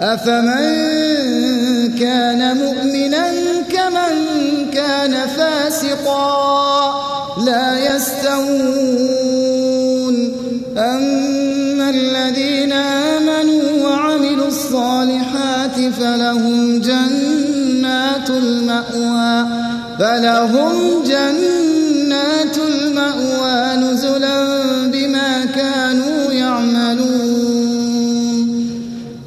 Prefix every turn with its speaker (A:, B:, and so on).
A: أفمن كان مؤمنا كمن كان فاسقا لا يستوون. أما الذين آمنوا وعملوا الصالحات فلهم جنات المأوى فلهم جنات المأوى.